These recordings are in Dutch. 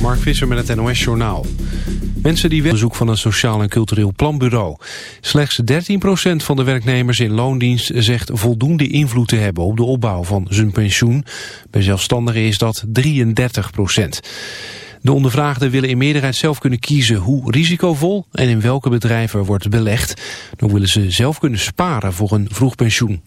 Mark Visser met het NOS Journaal. Mensen die bezoek van een sociaal en cultureel planbureau. Slechts 13% van de werknemers in loondienst zegt voldoende invloed te hebben op de opbouw van zijn pensioen. Bij zelfstandigen is dat 33%. De ondervraagden willen in meerderheid zelf kunnen kiezen hoe risicovol en in welke bedrijven wordt belegd. Dan willen ze zelf kunnen sparen voor een vroeg pensioen.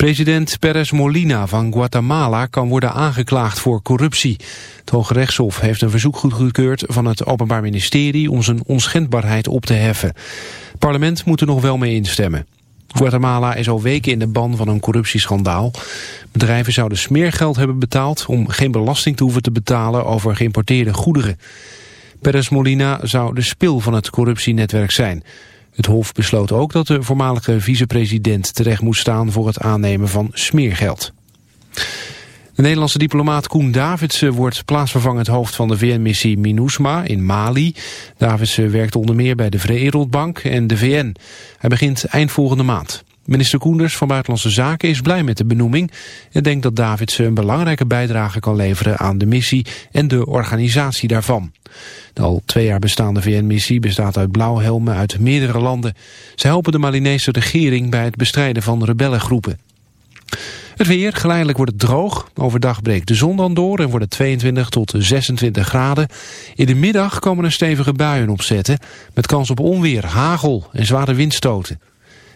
President Perez Molina van Guatemala kan worden aangeklaagd voor corruptie. Het Hoge Rechtshof heeft een verzoek goedgekeurd van het Openbaar Ministerie om zijn onschendbaarheid op te heffen. Het parlement moet er nog wel mee instemmen. Guatemala is al weken in de ban van een corruptieschandaal. Bedrijven zouden smeergeld hebben betaald om geen belasting te hoeven te betalen over geïmporteerde goederen. Perez Molina zou de spil van het corruptienetwerk zijn. Het Hof besloot ook dat de voormalige vicepresident terecht moest staan voor het aannemen van smeergeld. De Nederlandse diplomaat Koen Davidsen wordt plaatsvervangend hoofd van de VN-missie MINUSMA in Mali. Davidsen werkt onder meer bij de Wereldbank en de VN. Hij begint eind volgende maand. Minister Koenders van Buitenlandse Zaken is blij met de benoeming... en denkt dat Davidsen een belangrijke bijdrage kan leveren aan de missie en de organisatie daarvan. De al twee jaar bestaande VN-missie bestaat uit blauwhelmen uit meerdere landen. Ze helpen de Malinese regering bij het bestrijden van rebellengroepen. Het weer, geleidelijk wordt het droog. Overdag breekt de zon dan door en wordt het 22 tot 26 graden. In de middag komen er stevige buien opzetten... met kans op onweer, hagel en zware windstoten.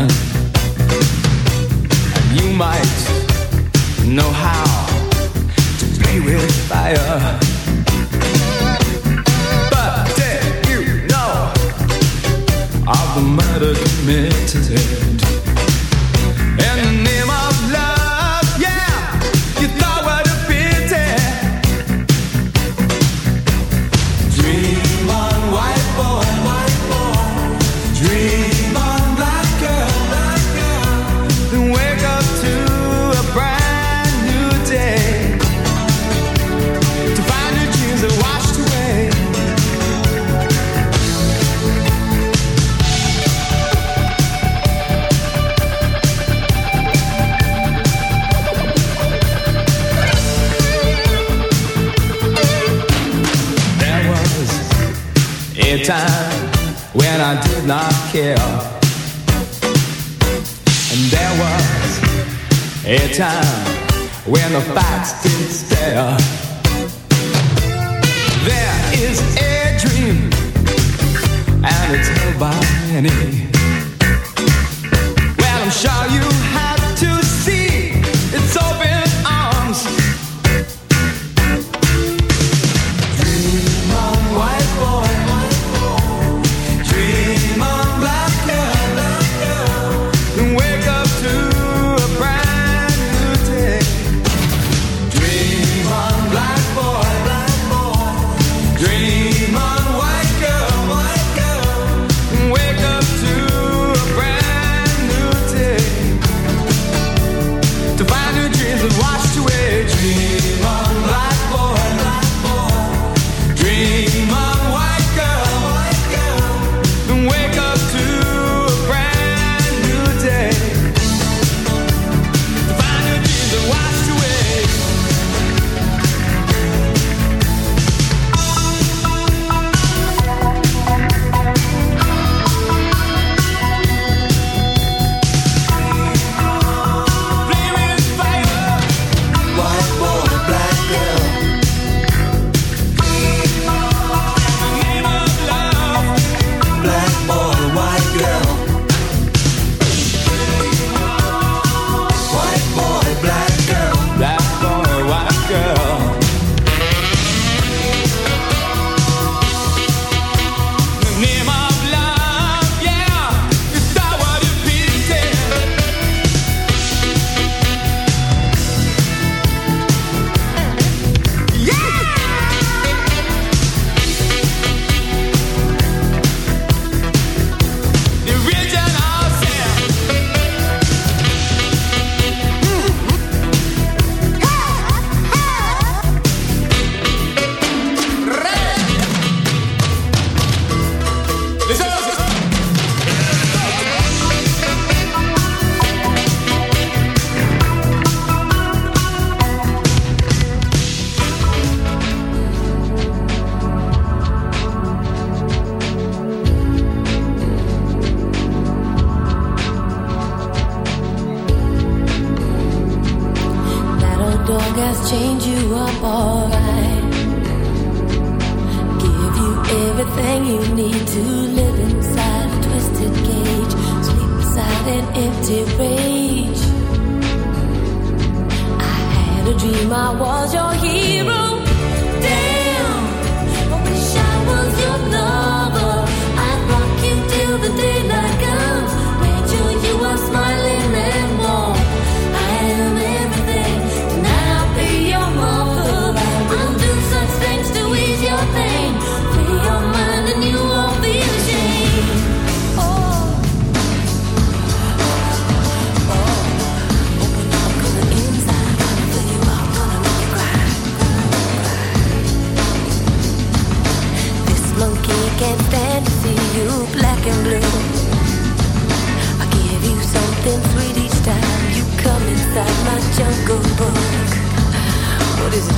And you might know how to play with fire alright. Give you everything you need to live inside a twisted cage, sleep inside an empty I had a dream I was your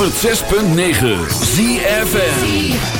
106.9 ZFN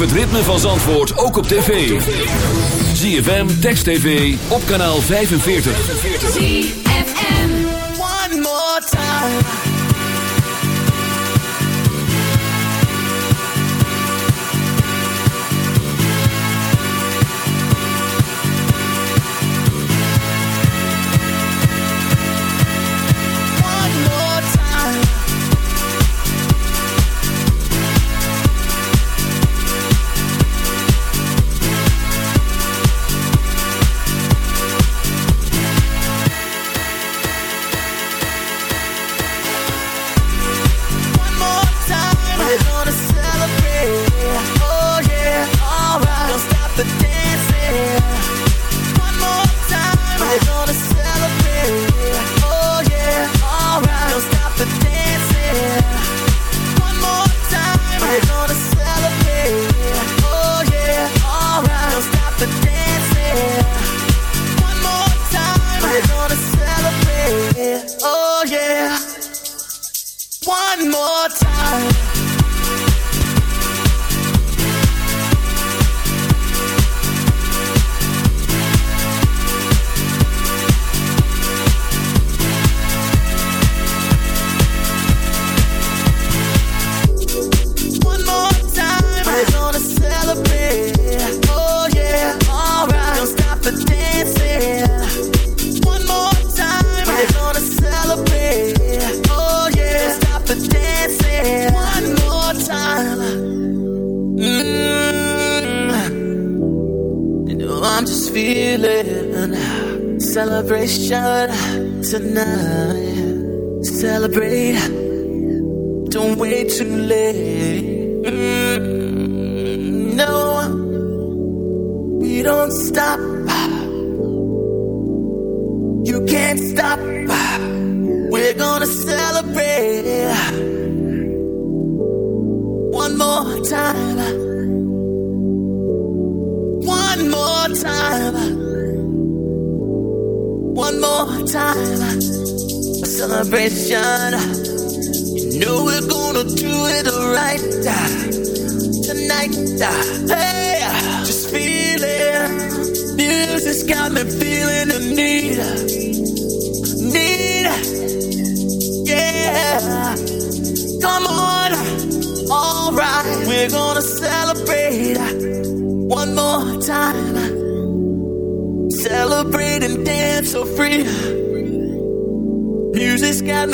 het ritme van Zandvoort ook op tv. ZFM, Text TV, op kanaal 45. One more time.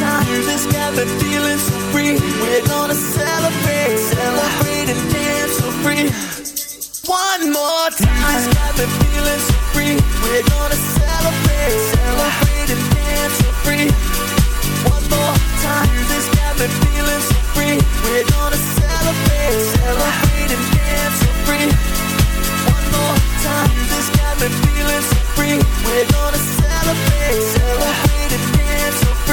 Sometimes it's got me feeling so free. We're gonna celebrate, celebrate and dance so free. One more time. This has got me feeling so free. We're gonna celebrate, celebrate and dance so free. One more time. This has got me feeling so free. We're gonna celebrate, celebrate and dance so free. One more time. It's feeling so free. We're gonna celebrate, celebrate and dance.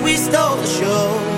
we stole the show.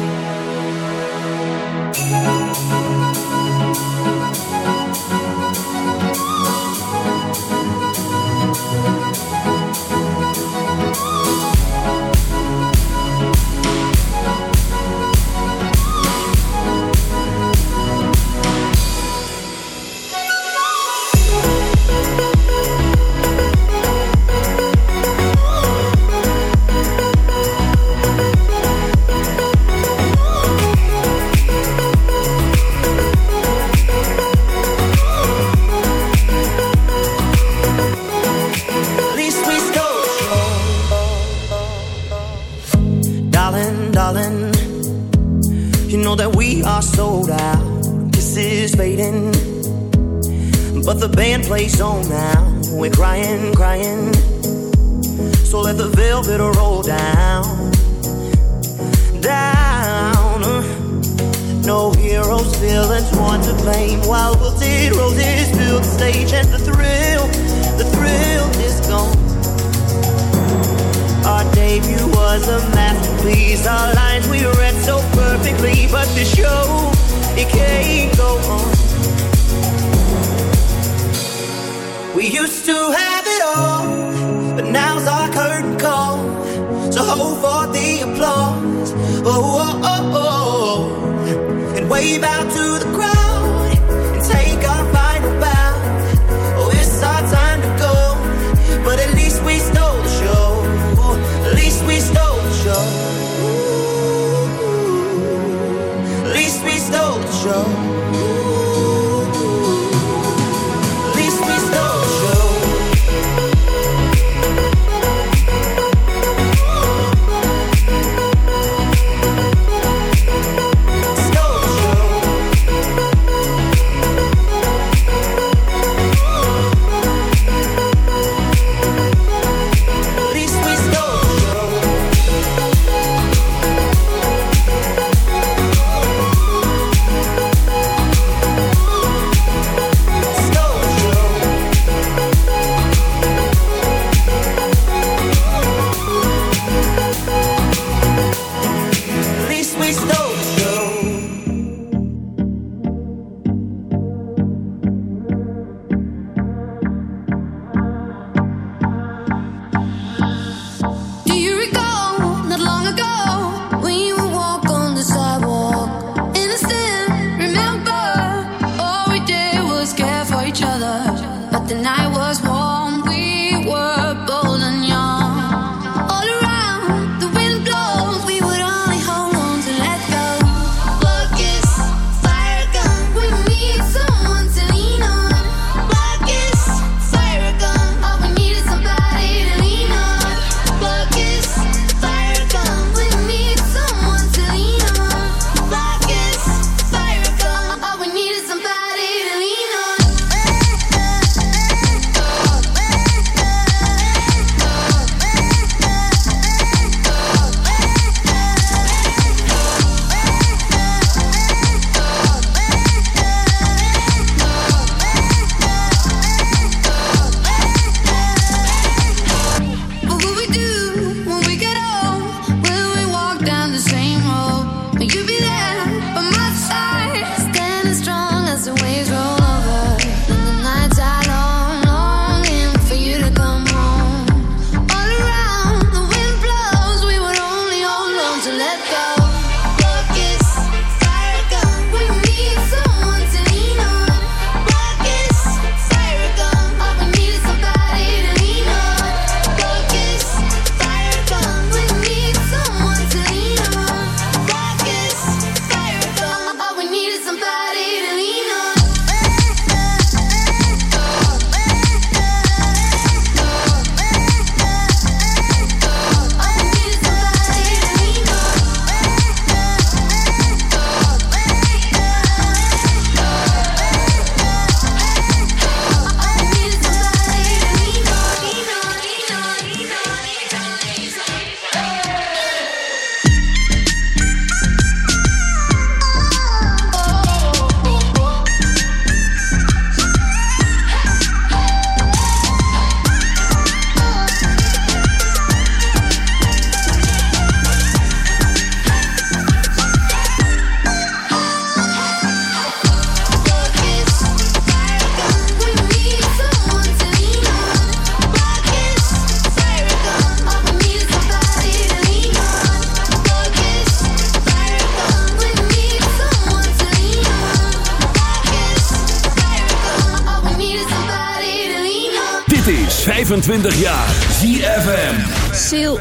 show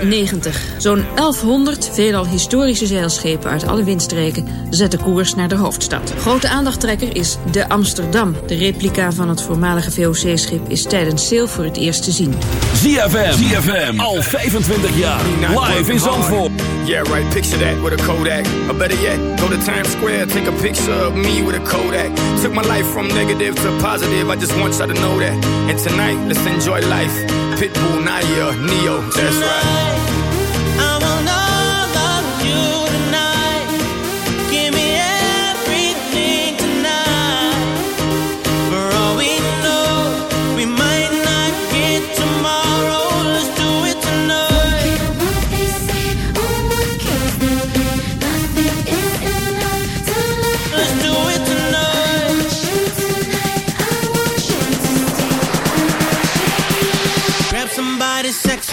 90. Zo'n 1100 veelal historische zeilschepen uit alle windstreken zetten koers naar de hoofdstad. Grote aandachttrekker is de Amsterdam. De replica van het voormalige VOC-schip is tijdens sail voor het eerst te zien. ZFM, ZFM, al 25 jaar, live in Zandvoort. Yeah, right, picture that with a Kodak. Or better yet, go to Times Square, take a picture of me with a Kodak. Took my life from negative to positive, I just want you to know that. And tonight, let's enjoy life. Pitbull, Naya, Neo. That's right.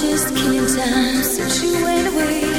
just killing time since you went away.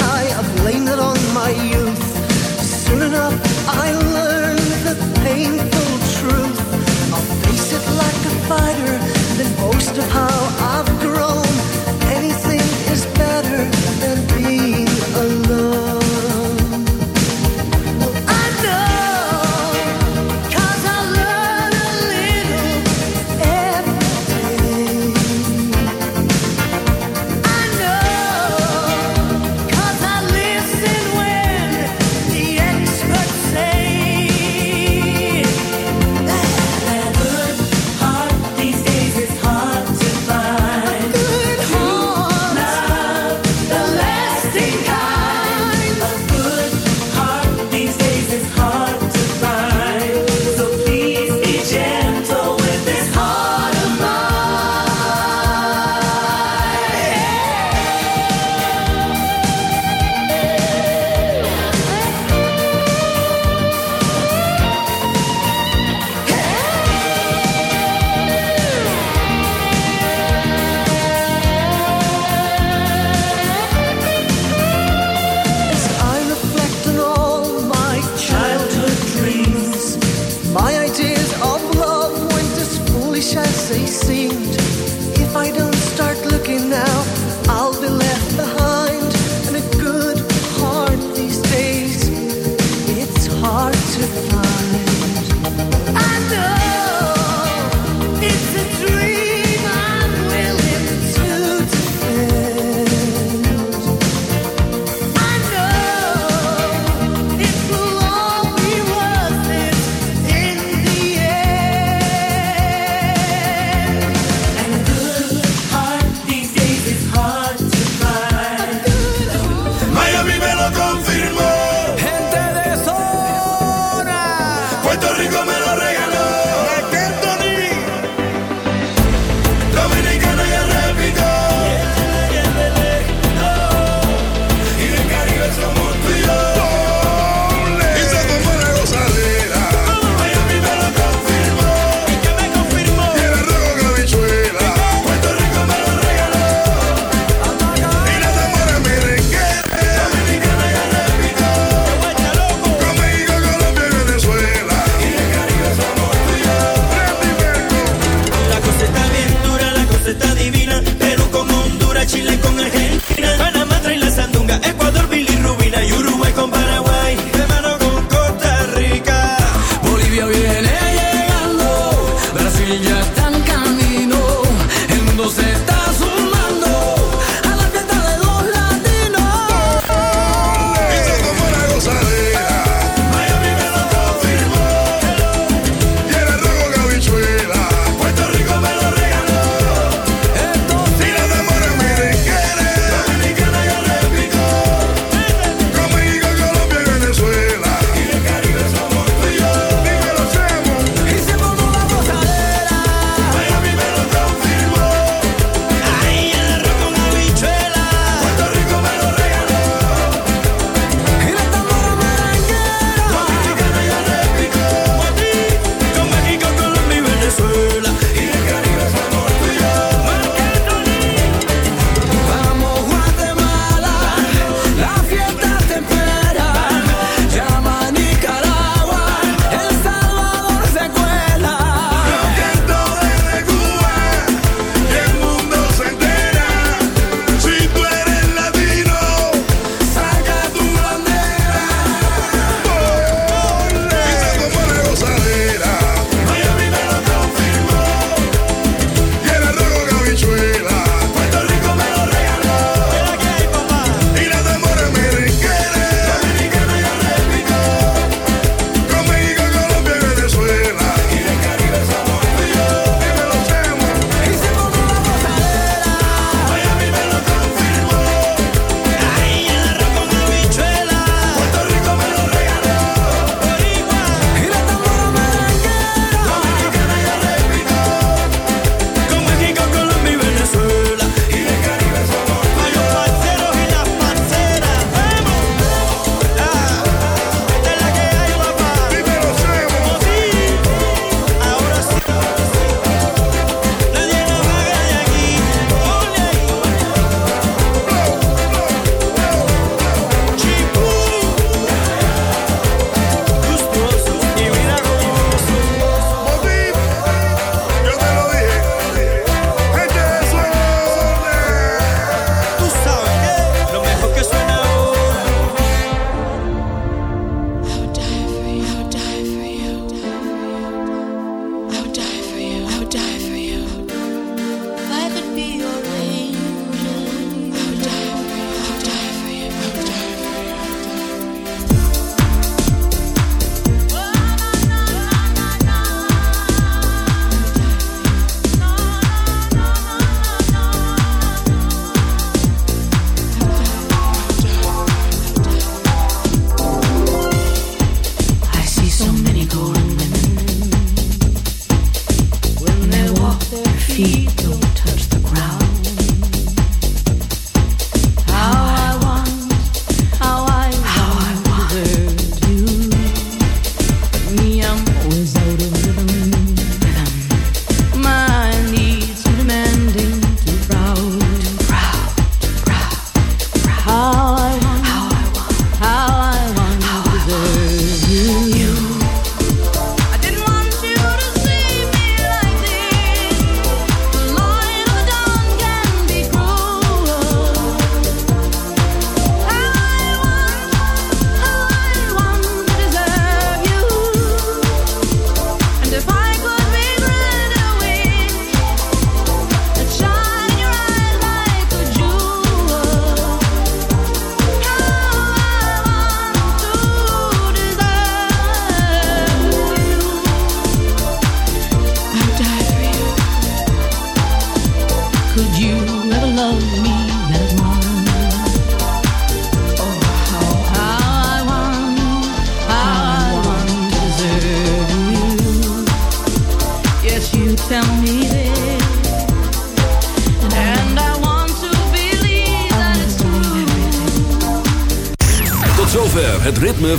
high, I blamed it on my